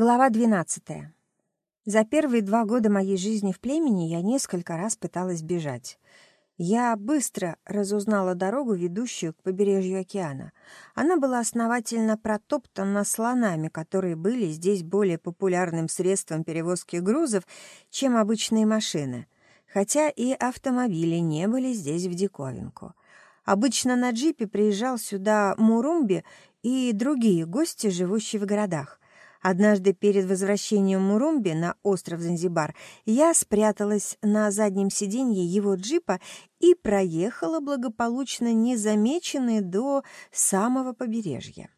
Глава 12. За первые два года моей жизни в племени я несколько раз пыталась бежать. Я быстро разузнала дорогу, ведущую к побережью океана. Она была основательно протоптана слонами, которые были здесь более популярным средством перевозки грузов, чем обычные машины, хотя и автомобили не были здесь в диковинку. Обычно на джипе приезжал сюда Мурумби и другие гости, живущие в городах. Однажды перед возвращением Мурумби на остров Занзибар я спряталась на заднем сиденье его джипа и проехала благополучно незамеченной до самого побережья.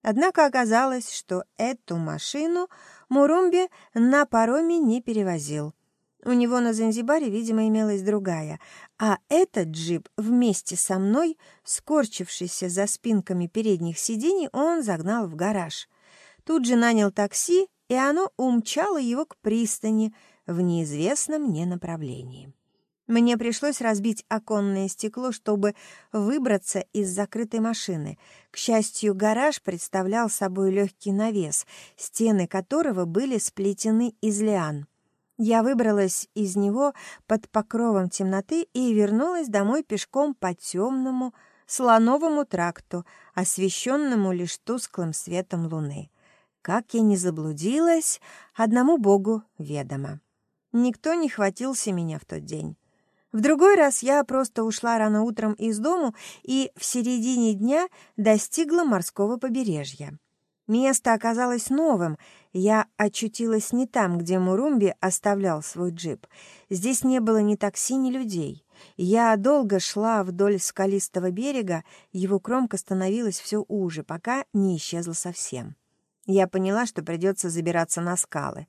Однако оказалось, что эту машину Мурумби на пароме не перевозил. У него на Занзибаре, видимо, имелась другая, а этот джип вместе со мной, скорчившийся за спинками передних сидений, он загнал в гараж — Тут же нанял такси, и оно умчало его к пристани в неизвестном мне направлении. Мне пришлось разбить оконное стекло, чтобы выбраться из закрытой машины. К счастью, гараж представлял собой легкий навес, стены которого были сплетены из лиан. Я выбралась из него под покровом темноты и вернулась домой пешком по темному слоновому тракту, освещенному лишь тусклым светом луны. Как я не заблудилась, одному Богу ведомо. Никто не хватился меня в тот день. В другой раз я просто ушла рано утром из дому и в середине дня достигла морского побережья. Место оказалось новым. Я очутилась не там, где Мурумби оставлял свой джип. Здесь не было ни такси, ни людей. Я долго шла вдоль скалистого берега, его кромка становилась все уже, пока не исчезла совсем. Я поняла, что придется забираться на скалы.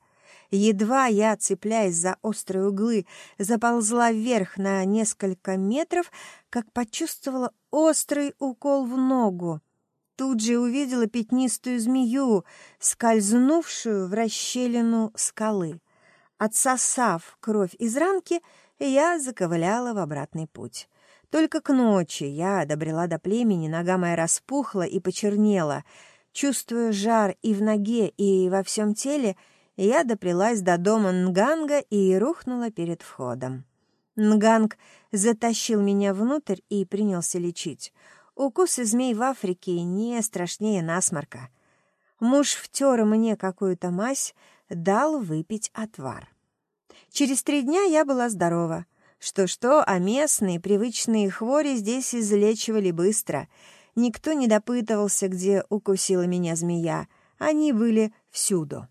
Едва я, цепляясь за острые углы, заползла вверх на несколько метров, как почувствовала острый укол в ногу. Тут же увидела пятнистую змею, скользнувшую в расщелину скалы. Отсосав кровь из ранки, я заковыляла в обратный путь. Только к ночи я добрела до племени, нога моя распухла и почернела — Чувствуя жар и в ноге, и во всем теле, я доплелась до дома Нганга и рухнула перед входом. Нганг затащил меня внутрь и принялся лечить. Укусы змей в Африке не страшнее насморка. Муж втер мне какую-то мазь, дал выпить отвар. Через три дня я была здорова. Что-что, а местные привычные хвори здесь излечивали быстро — Никто не допытывался, где укусила меня змея. Они были всюду.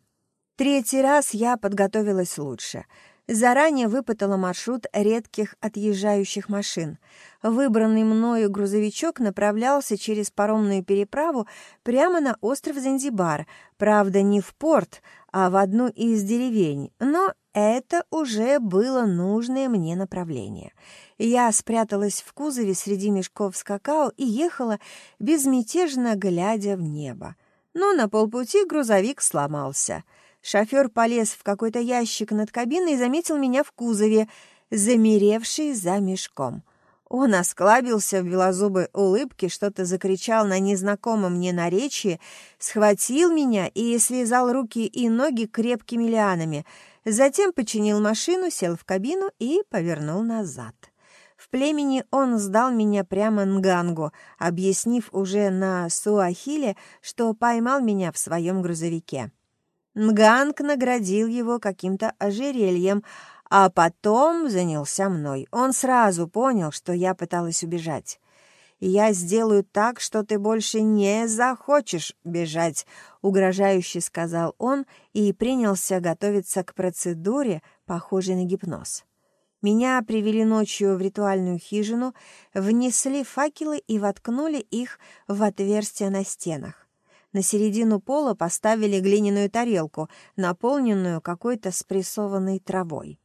Третий раз я подготовилась лучше. Заранее выпытала маршрут редких отъезжающих машин. Выбранный мною грузовичок направлялся через паромную переправу прямо на остров Занзибар, правда, не в порт, в одну из деревень, но это уже было нужное мне направление. Я спряталась в кузове среди мешков с какао и ехала, безмятежно глядя в небо. Но на полпути грузовик сломался. Шофер полез в какой-то ящик над кабиной и заметил меня в кузове, замеревший за мешком. Он осклабился в белозубой улыбке, что-то закричал на незнакомом мне наречии, схватил меня и связал руки и ноги крепкими лианами, затем починил машину, сел в кабину и повернул назад. В племени он сдал меня прямо Нгангу, объяснив уже на Суахиле, что поймал меня в своем грузовике. Нганг наградил его каким-то ожерельем, а потом занялся мной. Он сразу понял, что я пыталась убежать. «Я сделаю так, что ты больше не захочешь бежать», — угрожающе сказал он и принялся готовиться к процедуре, похожей на гипноз. Меня привели ночью в ритуальную хижину, внесли факелы и воткнули их в отверстия на стенах. На середину пола поставили глиняную тарелку, наполненную какой-то спрессованной травой.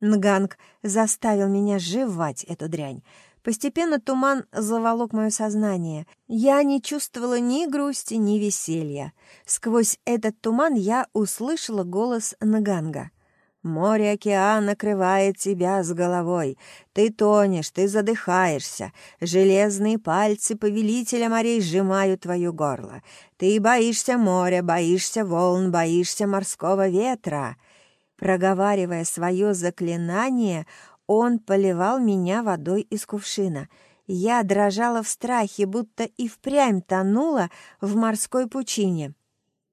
Нганг заставил меня жевать эту дрянь. Постепенно туман заволок мое сознание. Я не чувствовала ни грусти, ни веселья. Сквозь этот туман я услышала голос Нганга — Море-океан накрывает тебя с головой. Ты тонешь, ты задыхаешься. Железные пальцы повелителя морей сжимают твое горло. Ты боишься моря, боишься волн, боишься морского ветра. Проговаривая свое заклинание, он поливал меня водой из кувшина. Я дрожала в страхе, будто и впрямь тонула в морской пучине.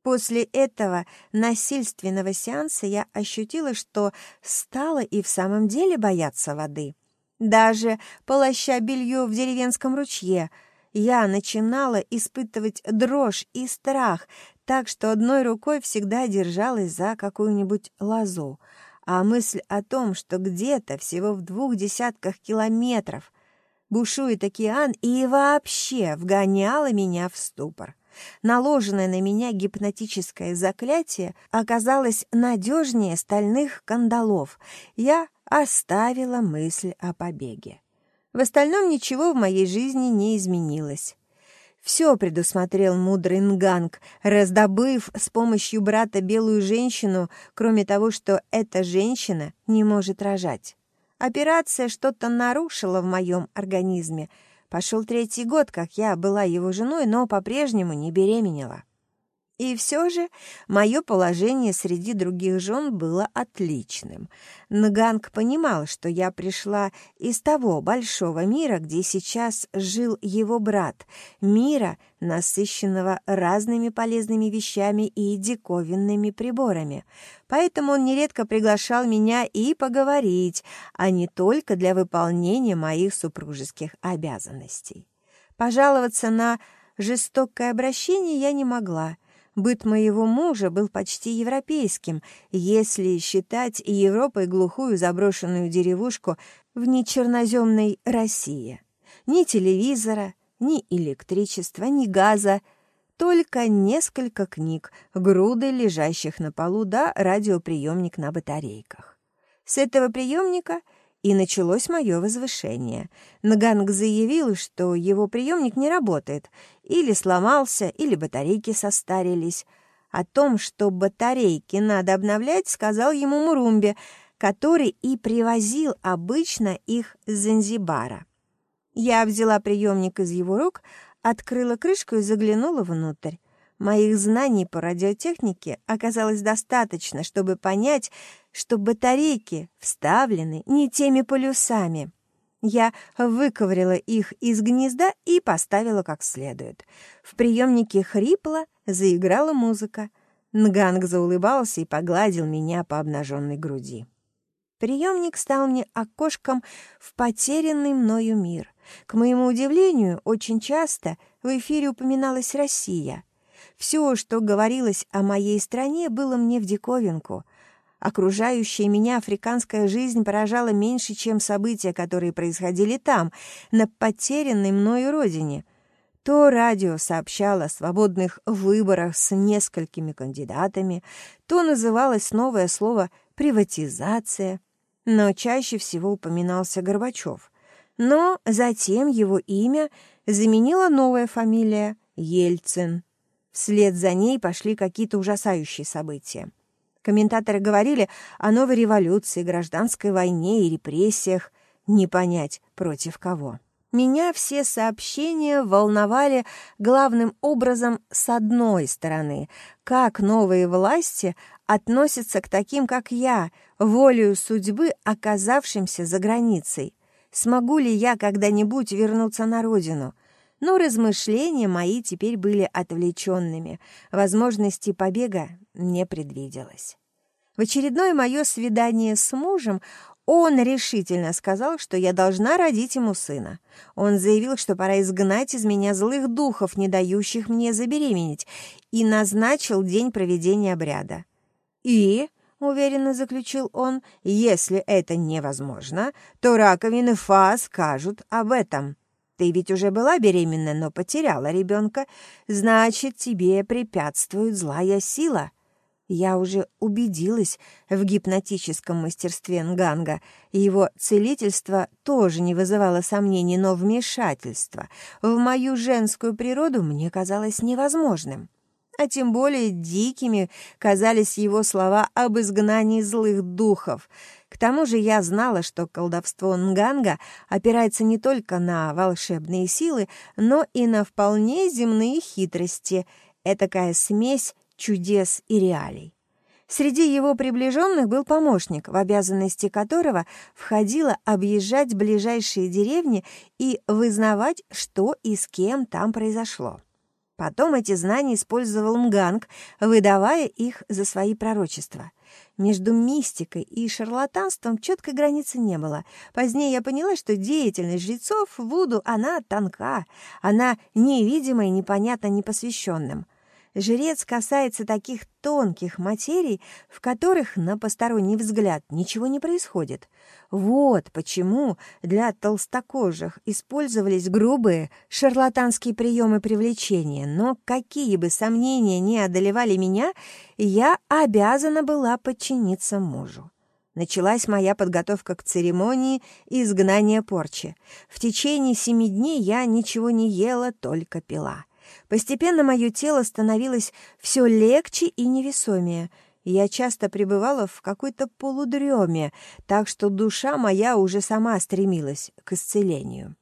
После этого насильственного сеанса я ощутила, что стала и в самом деле бояться воды. Даже полоща белье в деревенском ручье, я начинала испытывать дрожь и страх, так что одной рукой всегда держалась за какую-нибудь лозу, а мысль о том, что где-то всего в двух десятках километров бушует океан и вообще вгоняла меня в ступор. Наложенное на меня гипнотическое заклятие оказалось надежнее стальных кандалов. Я оставила мысль о побеге. В остальном ничего в моей жизни не изменилось. Все предусмотрел мудрый Нганг, раздобыв с помощью брата белую женщину, кроме того, что эта женщина не может рожать. Операция что-то нарушила в моем организме — Пошел третий год, как я была его женой, но по-прежнему не беременела. И все же мое положение среди других жен было отличным. Нганг понимал, что я пришла из того большого мира, где сейчас жил его брат, мира, насыщенного разными полезными вещами и диковинными приборами. Поэтому он нередко приглашал меня и поговорить, а не только для выполнения моих супружеских обязанностей. Пожаловаться на жестокое обращение я не могла — Быт моего мужа был почти европейским, если считать Европой глухую заброшенную деревушку в нечерноземной России. Ни телевизора, ни электричества, ни газа, только несколько книг, груды лежащих на полу, да радиоприемник на батарейках. С этого приемника — и началось мое возвышение. Нганг заявил, что его приемник не работает, или сломался, или батарейки состарились. О том, что батарейки надо обновлять, сказал ему Мурумбе, который и привозил обычно их с Занзибара. Я взяла приемник из его рук, открыла крышку и заглянула внутрь. Моих знаний по радиотехнике оказалось достаточно, чтобы понять, что батарейки вставлены не теми полюсами. Я выковырила их из гнезда и поставила как следует. В приемнике хрипло заиграла музыка. Нганг заулыбался и погладил меня по обнаженной груди. Приемник стал мне окошком в потерянный мною мир. К моему удивлению, очень часто в эфире упоминалась Россия — все, что говорилось о моей стране, было мне в диковинку. Окружающая меня африканская жизнь поражала меньше, чем события, которые происходили там, на потерянной мною родине. То радио сообщало о свободных выборах с несколькими кандидатами, то называлось новое слово «приватизация», но чаще всего упоминался Горбачев. Но затем его имя заменила новая фамилия — Ельцин. Вслед за ней пошли какие-то ужасающие события. Комментаторы говорили о новой революции, гражданской войне и репрессиях. Не понять, против кого. Меня все сообщения волновали главным образом с одной стороны, как новые власти относятся к таким, как я, волею судьбы, оказавшимся за границей. Смогу ли я когда-нибудь вернуться на родину — но размышления мои теперь были отвлеченными, возможности побега не предвиделось. В очередное мое свидание с мужем он решительно сказал, что я должна родить ему сына. Он заявил, что пора изгнать из меня злых духов, не дающих мне забеременеть, и назначил день проведения обряда. «И», — уверенно заключил он, — «если это невозможно, то раковины Фа скажут об этом». Ты ведь уже была беременна, но потеряла ребенка. Значит, тебе препятствует злая сила. Я уже убедилась в гипнотическом мастерстве Нганга. Его целительство тоже не вызывало сомнений, но вмешательство в мою женскую природу мне казалось невозможным. а тем более дикими казались его слова об изгнании злых духов. К тому же я знала, что колдовство Нганга опирается не только на волшебные силы, но и на вполне земные хитрости, этакая смесь чудес и реалий. Среди его приближенных был помощник, в обязанности которого входило объезжать ближайшие деревни и вызнавать, что и с кем там произошло. Потом эти знания использовал Мганг, выдавая их за свои пророчества. Между мистикой и шарлатанством четкой границы не было. Позднее я поняла, что деятельность жрецов в Вуду, она тонка, она невидима и непонятна непосвященным. Жрец касается таких тонких материй, в которых на посторонний взгляд ничего не происходит. Вот почему для толстокожих использовались грубые шарлатанские приемы привлечения, но какие бы сомнения ни одолевали меня, я обязана была подчиниться мужу. Началась моя подготовка к церемонии изгнания порчи. В течение семи дней я ничего не ела, только пила. Постепенно мое тело становилось все легче и невесомее. Я часто пребывала в какой-то полудреме, так что душа моя уже сама стремилась к исцелению.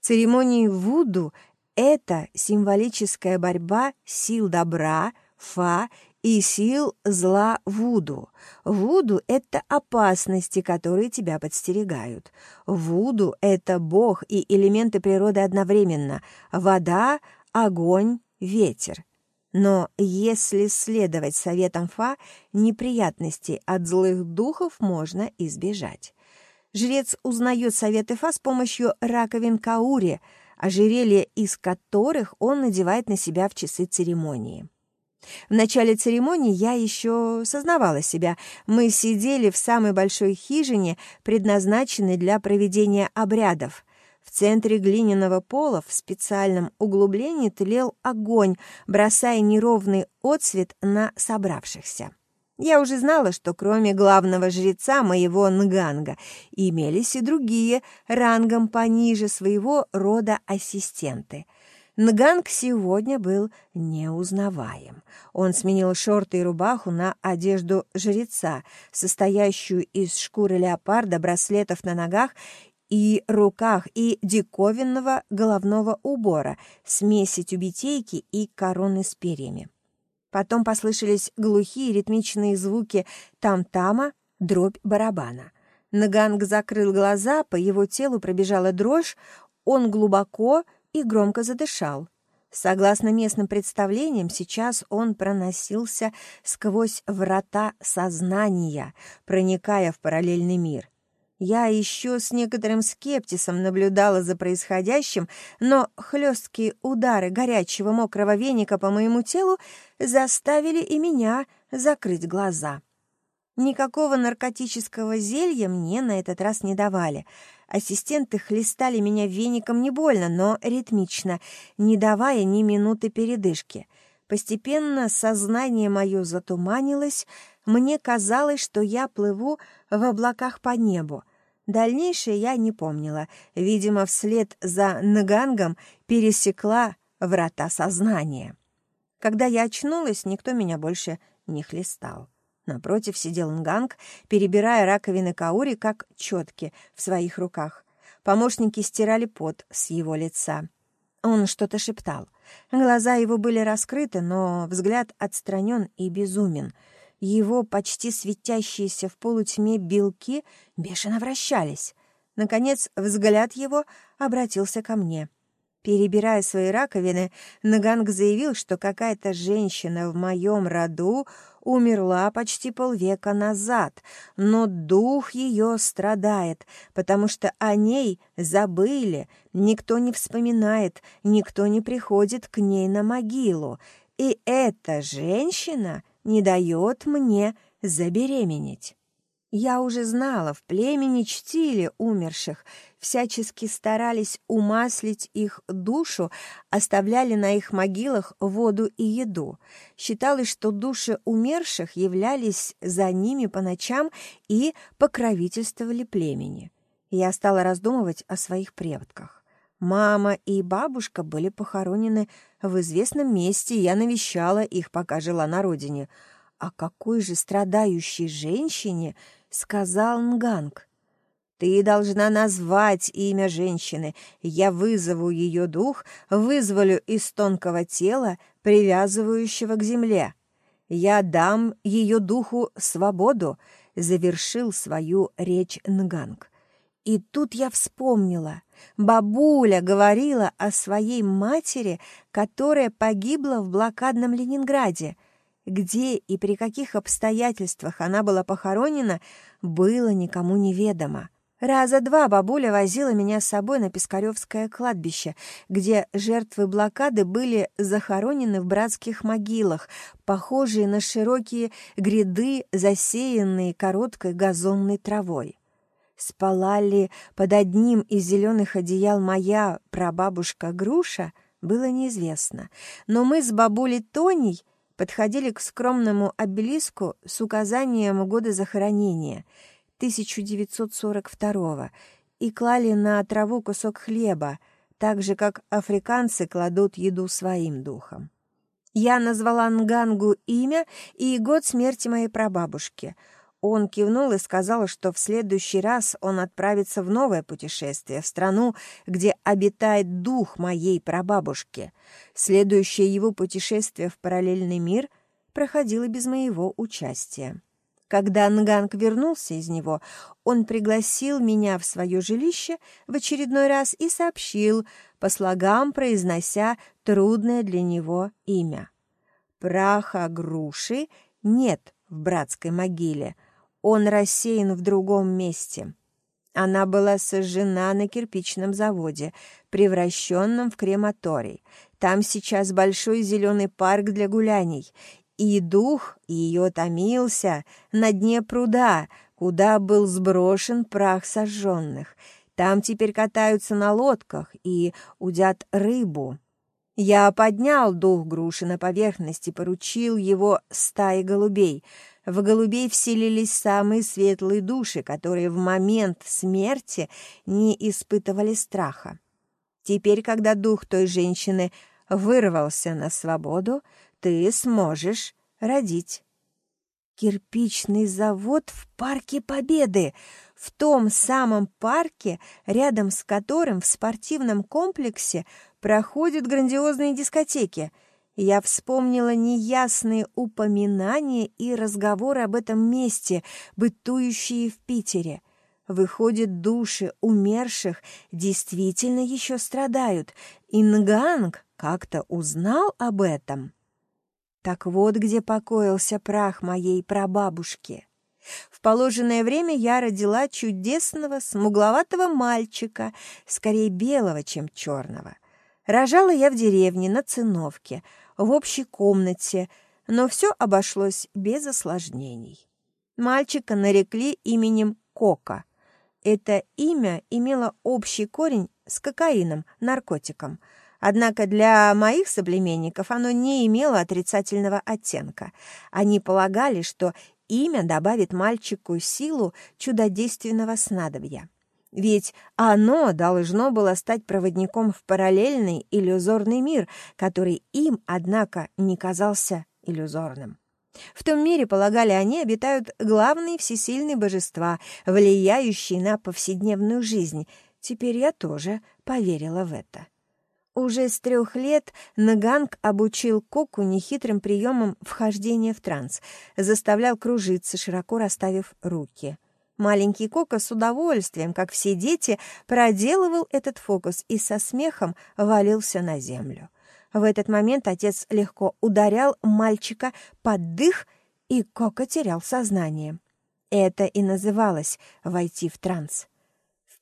Церемонии Вуду — это символическая борьба сил добра, фа и сил зла Вуду. Вуду — это опасности, которые тебя подстерегают. Вуду — это Бог и элементы природы одновременно. Вода, огонь, ветер. Но если следовать советам Фа, неприятностей от злых духов можно избежать. Жрец узнает советы Фа с помощью раковин каури, ожерелья из которых он надевает на себя в часы церемонии. В начале церемонии я еще сознавала себя. Мы сидели в самой большой хижине, предназначенной для проведения обрядов. В центре глиняного пола в специальном углублении тлел огонь, бросая неровный отсвет на собравшихся. Я уже знала, что кроме главного жреца моего Нганга имелись и другие, рангом пониже своего рода ассистенты. Нганг сегодня был неузнаваем. Он сменил шорты и рубаху на одежду жреца, состоящую из шкуры леопарда, браслетов на ногах и руках и диковинного головного убора, смеси тюбетейки и короны с перьями. Потом послышались глухие ритмичные звуки там-тама, дробь барабана. Наганг закрыл глаза, по его телу пробежала дрожь, он глубоко и громко задышал. Согласно местным представлениям, сейчас он проносился сквозь врата сознания, проникая в параллельный мир — я еще с некоторым скептисом наблюдала за происходящим, но хлесткие удары горячего мокрого веника по моему телу заставили и меня закрыть глаза. Никакого наркотического зелья мне на этот раз не давали. Ассистенты хлестали меня веником не больно, но ритмично, не давая ни минуты передышки. Постепенно сознание мое затуманилось, мне казалось, что я плыву в облаках по небу. Дальнейшее я не помнила. Видимо, вслед за Нагангом пересекла врата сознания. Когда я очнулась, никто меня больше не хлестал. Напротив сидел Нганг, перебирая раковины каури, как четки в своих руках. Помощники стирали пот с его лица. Он что-то шептал. Глаза его были раскрыты, но взгляд отстранен и безумен — его почти светящиеся в полутьме белки бешено вращались. Наконец взгляд его обратился ко мне. Перебирая свои раковины, Наганг заявил, что какая-то женщина в моем роду умерла почти полвека назад, но дух ее страдает, потому что о ней забыли, никто не вспоминает, никто не приходит к ней на могилу. И эта женщина не дает мне забеременеть. Я уже знала, в племени чтили умерших, всячески старались умаслить их душу, оставляли на их могилах воду и еду. Считалось, что души умерших являлись за ними по ночам и покровительствовали племени. Я стала раздумывать о своих предках. Мама и бабушка были похоронены в известном месте, я навещала их, пока жила на родине. О какой же страдающей женщине сказал Нганг? Ты должна назвать имя женщины. Я вызову ее дух, вызволю из тонкого тела, привязывающего к земле. Я дам ее духу свободу, завершил свою речь Нганг. И тут я вспомнила. Бабуля говорила о своей матери, которая погибла в блокадном Ленинграде. Где и при каких обстоятельствах она была похоронена, было никому неведомо. Раза два бабуля возила меня с собой на Пискаревское кладбище, где жертвы блокады были захоронены в братских могилах, похожие на широкие гряды, засеянные короткой газонной травой. Спала ли под одним из зеленых одеял моя прабабушка Груша, было неизвестно. Но мы с бабулей Тоней подходили к скромному обелиску с указанием года захоронения — 1942 и клали на траву кусок хлеба, так же, как африканцы кладут еду своим духом. Я назвала Нгангу имя и год смерти моей прабабушки. Он кивнул и сказал, что в следующий раз он отправится в новое путешествие, в страну, где обитает дух моей прабабушки. Следующее его путешествие в параллельный мир проходило без моего участия. Когда Нганг вернулся из него, он пригласил меня в свое жилище в очередной раз и сообщил, по слогам произнося трудное для него имя. Праха груши нет в братской могиле, он рассеян в другом месте. Она была сожжена на кирпичном заводе, превращенном в крематорий. Там сейчас большой зеленый парк для гуляний, и дух ее томился на дне пруда, куда был сброшен прах сожженных. Там теперь катаются на лодках и удят рыбу. Я поднял дух груши на поверхность и поручил его стае голубей. В голубей вселились самые светлые души, которые в момент смерти не испытывали страха. Теперь, когда дух той женщины вырвался на свободу, ты сможешь родить. Кирпичный завод в Парке Победы, в том самом парке, рядом с которым в спортивном комплексе проходят грандиозные дискотеки. Я вспомнила неясные упоминания и разговоры об этом месте, бытующие в Питере. Выходит, души умерших действительно еще страдают, и Нганг как-то узнал об этом. Так вот где покоился прах моей прабабушки. В положенное время я родила чудесного, смугловатого мальчика, скорее белого, чем черного. Рожала я в деревне, на циновке, в общей комнате, но все обошлось без осложнений. Мальчика нарекли именем Кока. Это имя имело общий корень с кокаином, наркотиком — Однако для моих соплеменников оно не имело отрицательного оттенка. Они полагали, что имя добавит мальчику силу чудодейственного снадобья. Ведь оно должно было стать проводником в параллельный иллюзорный мир, который им, однако, не казался иллюзорным. В том мире, полагали они, обитают главные всесильные божества, влияющие на повседневную жизнь. Теперь я тоже поверила в это. Уже с трех лет Наганг обучил Коку нехитрым приемам вхождения в транс, заставлял кружиться, широко расставив руки. Маленький Кока с удовольствием, как все дети, проделывал этот фокус и со смехом валился на землю. В этот момент отец легко ударял мальчика под дых, и Кока терял сознание. Это и называлось «войти в транс»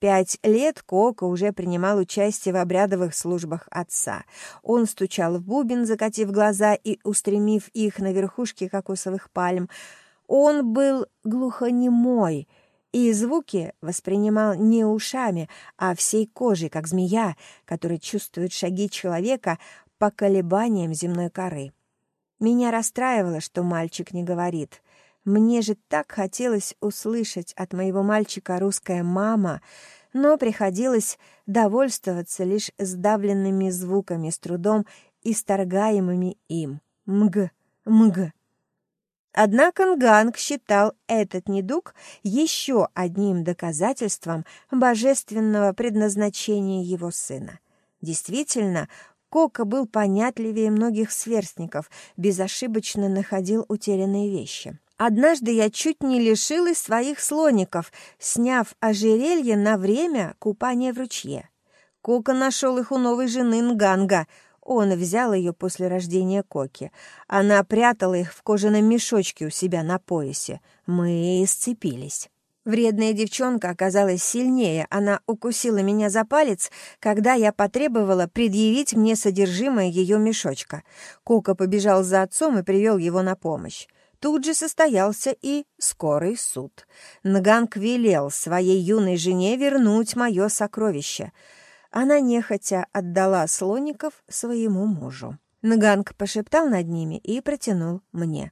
пять лет Кока уже принимал участие в обрядовых службах отца. Он стучал в бубен, закатив глаза и устремив их на верхушки кокосовых пальм. Он был глухонемой и звуки воспринимал не ушами, а всей кожей, как змея, которая чувствует шаги человека по колебаниям земной коры. Меня расстраивало, что мальчик не говорит. Мне же так хотелось услышать от моего мальчика русская «мама», но приходилось довольствоваться лишь сдавленными звуками, с трудом исторгаемыми им. Мг, мг. Однако Нганг считал этот недуг еще одним доказательством божественного предназначения его сына. Действительно, Кока был понятливее многих сверстников, безошибочно находил утерянные вещи. Однажды я чуть не лишилась своих слоников, сняв ожерелье на время купания в ручье. Кока нашел их у новой жены Нганга. Он взял ее после рождения Коки. Она прятала их в кожаном мешочке у себя на поясе. Мы сцепились. Вредная девчонка оказалась сильнее. Она укусила меня за палец, когда я потребовала предъявить мне содержимое ее мешочка. Кока побежал за отцом и привел его на помощь. Тут же состоялся и скорый суд. Нганг велел своей юной жене вернуть мое сокровище. Она нехотя отдала слоников своему мужу. Нганг пошептал над ними и протянул мне.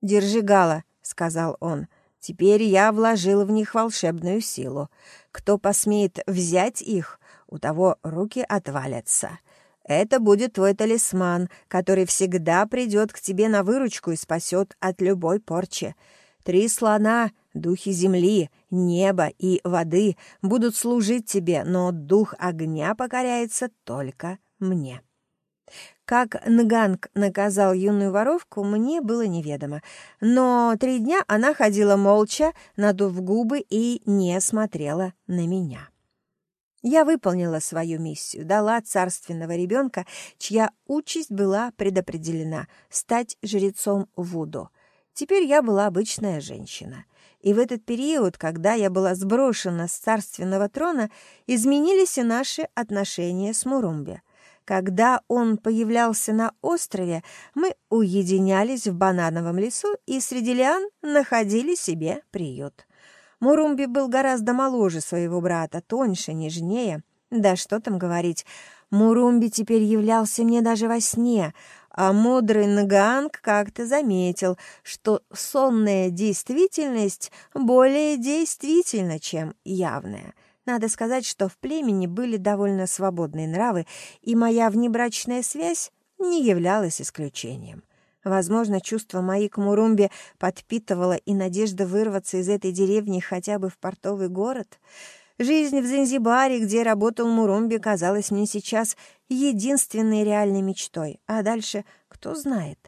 «Держи, Гала», — сказал он, — Теперь я вложил в них волшебную силу. Кто посмеет взять их, у того руки отвалятся. Это будет твой талисман, который всегда придет к тебе на выручку и спасет от любой порчи. Три слона, духи земли, неба и воды будут служить тебе, но дух огня покоряется только мне. Как Нганг наказал юную воровку, мне было неведомо. Но три дня она ходила молча, надув губы и не смотрела на меня. Я выполнила свою миссию, дала царственного ребенка, чья участь была предопределена — стать жрецом Вуду. Теперь я была обычная женщина. И в этот период, когда я была сброшена с царственного трона, изменились и наши отношения с Мурумби. Когда он появлялся на острове, мы уединялись в банановом лесу и среди лиан находили себе приют. Мурумби был гораздо моложе своего брата, тоньше, нежнее. Да что там говорить, Мурумби теперь являлся мне даже во сне, а мудрый Нганг как-то заметил, что сонная действительность более действительна, чем явная — надо сказать, что в племени были довольно свободные нравы, и моя внебрачная связь не являлась исключением. Возможно, чувство моей к Мурумбе подпитывало и надежда вырваться из этой деревни хотя бы в портовый город. Жизнь в Занзибаре, где работал Мурумби, казалась мне сейчас единственной реальной мечтой. А дальше кто знает.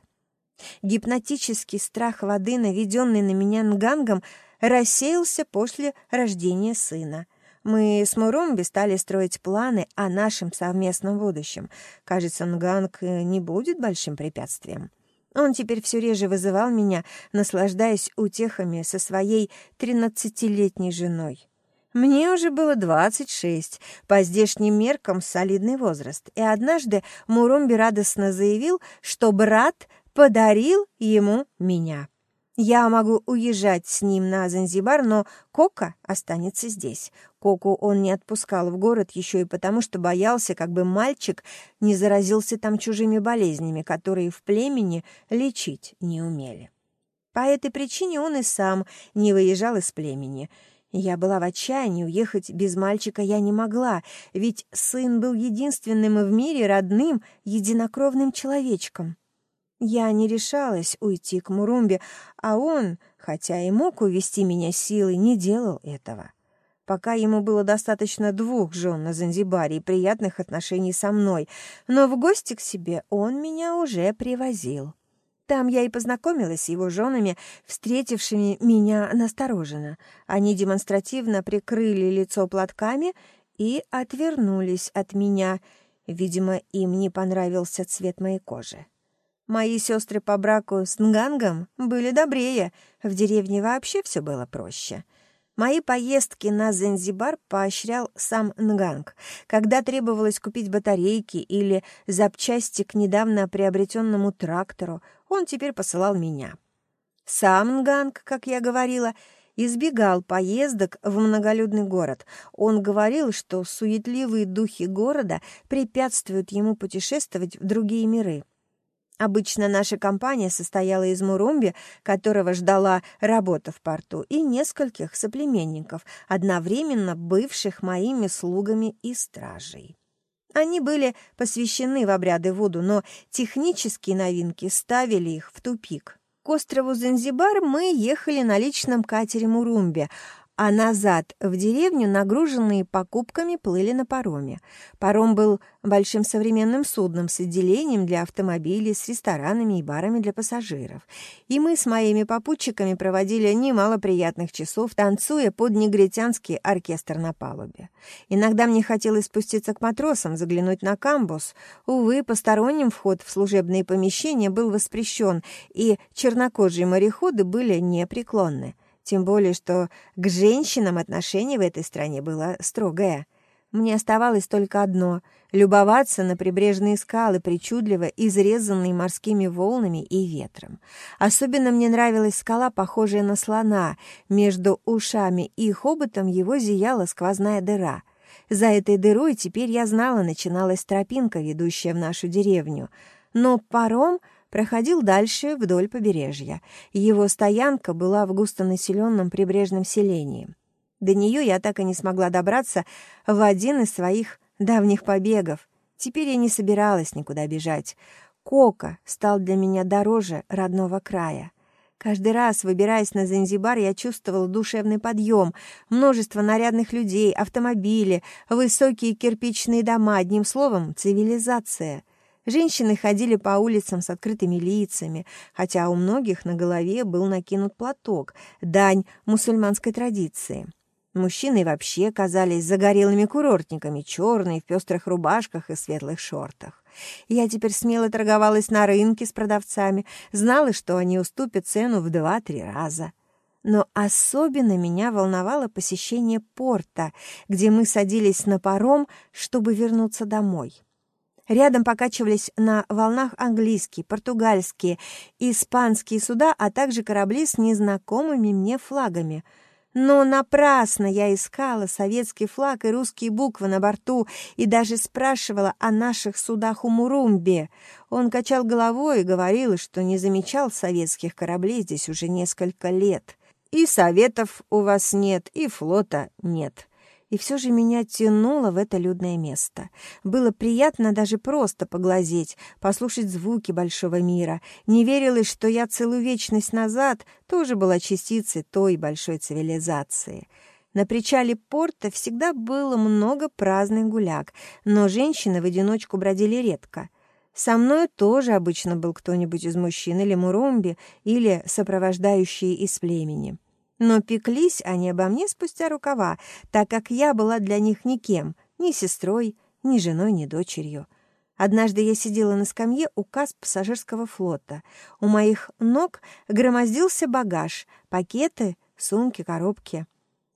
Гипнотический страх воды, наведенный на меня Нгангом, рассеялся после рождения сына — мы с Мурумби стали строить планы о нашем совместном будущем. Кажется, Нганг не будет большим препятствием. Он теперь все реже вызывал меня, наслаждаясь утехами со своей тринадцатилетней женой. Мне уже было двадцать шесть, по здешним меркам солидный возраст, и однажды Мурумби радостно заявил, что брат подарил ему меня. Я могу уезжать с ним на Занзибар, но Кока останется здесь. Коку он не отпускал в город еще и потому, что боялся, как бы мальчик не заразился там чужими болезнями, которые в племени лечить не умели. По этой причине он и сам не выезжал из племени. Я была в отчаянии, уехать без мальчика я не могла, ведь сын был единственным в мире родным, единокровным человечком. Я не решалась уйти к Мурумбе, а он, хотя и мог увести меня силой, не делал этого. Пока ему было достаточно двух жен на Занзибаре и приятных отношений со мной, но в гости к себе он меня уже привозил. Там я и познакомилась с его женами, встретившими меня настороженно. Они демонстративно прикрыли лицо платками и отвернулись от меня. Видимо, им не понравился цвет моей кожи. Мои сестры по браку с Нгангом были добрее, в деревне вообще все было проще. Мои поездки на Занзибар поощрял сам Нганг. Когда требовалось купить батарейки или запчасти к недавно приобретенному трактору, он теперь посылал меня. Сам Нганг, как я говорила, избегал поездок в многолюдный город. Он говорил, что суетливые духи города препятствуют ему путешествовать в другие миры. Обычно наша компания состояла из Мурумби, которого ждала работа в порту, и нескольких соплеменников, одновременно бывших моими слугами и стражей. Они были посвящены в обряды Вуду, но технические новинки ставили их в тупик. К острову Занзибар мы ехали на личном катере Мурумбе, а назад в деревню нагруженные покупками плыли на пароме. Паром был большим современным судном с отделением для автомобилей, с ресторанами и барами для пассажиров. И мы с моими попутчиками проводили немало приятных часов, танцуя под негритянский оркестр на палубе. Иногда мне хотелось спуститься к матросам, заглянуть на камбус. Увы, посторонним вход в служебные помещения был воспрещен, и чернокожие мореходы были непреклонны. Тем более, что к женщинам отношение в этой стране было строгое. Мне оставалось только одно — любоваться на прибрежные скалы, причудливо изрезанные морскими волнами и ветром. Особенно мне нравилась скала, похожая на слона. Между ушами и хоботом его зияла сквозная дыра. За этой дырой теперь я знала, начиналась тропинка, ведущая в нашу деревню. Но паром проходил дальше вдоль побережья. Его стоянка была в густонаселенном прибрежном селении. До нее я так и не смогла добраться в один из своих давних побегов. Теперь я не собиралась никуда бежать. Кока стал для меня дороже родного края. Каждый раз, выбираясь на Занзибар, я чувствовала душевный подъем. Множество нарядных людей, автомобили, высокие кирпичные дома, одним словом, цивилизация. Женщины ходили по улицам с открытыми лицами, хотя у многих на голове был накинут платок, дань мусульманской традиции. Мужчины вообще казались загорелыми курортниками, черные, в пестрых рубашках и светлых шортах. Я теперь смело торговалась на рынке с продавцами, знала, что они уступят цену в два-три раза. Но особенно меня волновало посещение порта, где мы садились на паром, чтобы вернуться домой. Рядом покачивались на волнах английские, португальские, испанские суда, а также корабли с незнакомыми мне флагами. Но напрасно я искала советский флаг и русские буквы на борту и даже спрашивала о наших судах у Мурумбе. Он качал головой и говорил, что не замечал советских кораблей здесь уже несколько лет. «И советов у вас нет, и флота нет», и все же меня тянуло в это людное место. Было приятно даже просто поглазеть, послушать звуки большого мира. Не верилось, что я целую вечность назад тоже была частицей той большой цивилизации. На причале порта всегда было много праздных гуляк, но женщины в одиночку бродили редко. Со мной тоже обычно был кто-нибудь из мужчин или мурумби, или сопровождающие из племени. Но пеклись они обо мне спустя рукава, так как я была для них никем, ни сестрой, ни женой, ни дочерью. Однажды я сидела на скамье у касс пассажирского флота. У моих ног громоздился багаж, пакеты, сумки, коробки.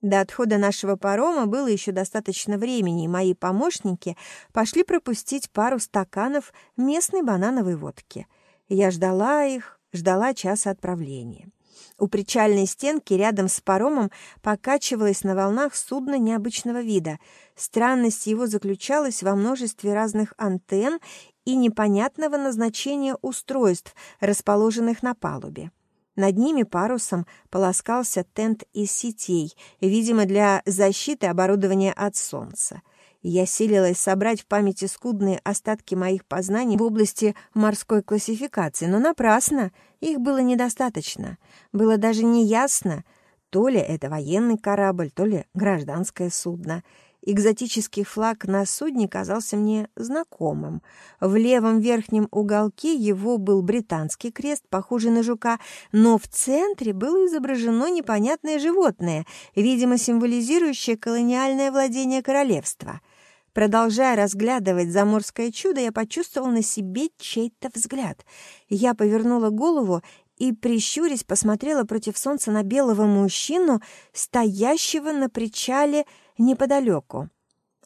До отхода нашего парома было еще достаточно времени, и мои помощники пошли пропустить пару стаканов местной банановой водки. Я ждала их, ждала часа отправления. У причальной стенки рядом с паромом покачивалось на волнах судно необычного вида. Странность его заключалась во множестве разных антенн и непонятного назначения устройств, расположенных на палубе. Над ними парусом полоскался тент из сетей, видимо, для защиты оборудования от солнца. Я силилась собрать в памяти скудные остатки моих познаний в области морской классификации, но напрасно. Их было недостаточно. Было даже неясно, то ли это военный корабль, то ли гражданское судно. Экзотический флаг на судне казался мне знакомым. В левом верхнем уголке его был британский крест, похожий на жука, но в центре было изображено непонятное животное, видимо, символизирующее колониальное владение королевства — Продолжая разглядывать заморское чудо, я почувствовал на себе чей-то взгляд. Я повернула голову и, прищурясь, посмотрела против солнца на белого мужчину, стоящего на причале неподалеку.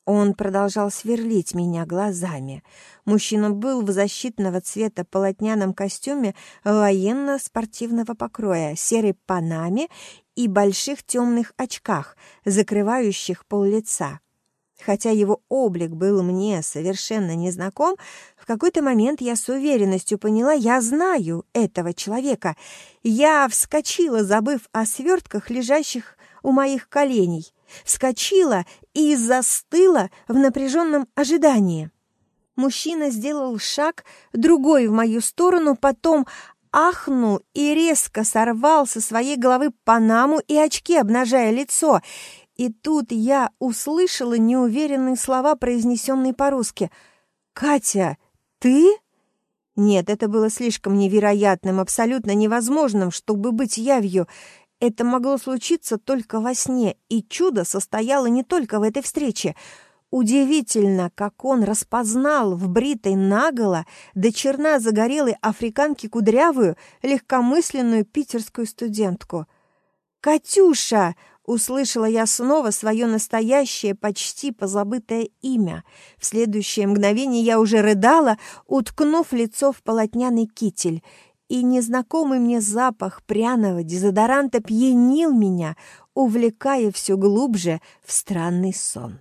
Он продолжал сверлить меня глазами. Мужчина был в защитного цвета полотняном костюме военно-спортивного покроя, серой панаме и больших темных очках, закрывающих пол лица. Хотя его облик был мне совершенно незнаком, в какой-то момент я с уверенностью поняла, я знаю этого человека. Я вскочила, забыв о свертках, лежащих у моих коленей. Вскочила и застыла в напряженном ожидании. Мужчина сделал шаг, другой в мою сторону, потом ахнул и резко сорвал со своей головы панаму и очки, обнажая лицо. И тут я услышала неуверенные слова, произнесенные по-русски. «Катя, ты?» Нет, это было слишком невероятным, абсолютно невозможным, чтобы быть явью. Это могло случиться только во сне, и чудо состояло не только в этой встрече — Удивительно, как он распознал в бритой наголо до черна загорелой африканке кудрявую, легкомысленную питерскую студентку. «Катюша!» — услышала я снова свое настоящее, почти позабытое имя. В следующее мгновение я уже рыдала, уткнув лицо в полотняный китель — и незнакомый мне запах пряного дезодоранта пьянил меня, увлекая все глубже в странный сон.